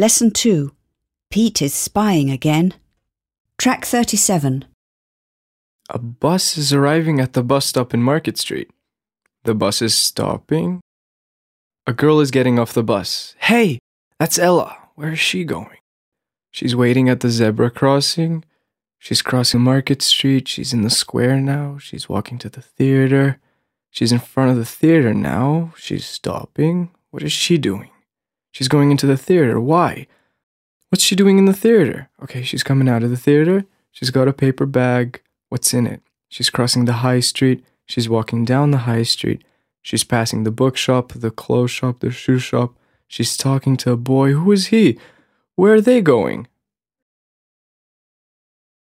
Lesson 2. Pete is spying again. Track 37. A bus is arriving at the bus stop in Market Street. The bus is stopping. A girl is getting off the bus. Hey, that's Ella. Where is she going? She's waiting at the zebra crossing. She's crossing Market Street. She's in the square now. She's walking to the theater. She's in front of the theater now. She's stopping. What is she doing? She's going into the theater. Why? What's she doing in the theater? Okay, she's coming out of the theater. She's got a paper bag. What's in it? She's crossing the high street. She's walking down the high street. She's passing the bookshop, the clothes shop, the shoe shop. She's talking to a boy. Who is he? Where are they going?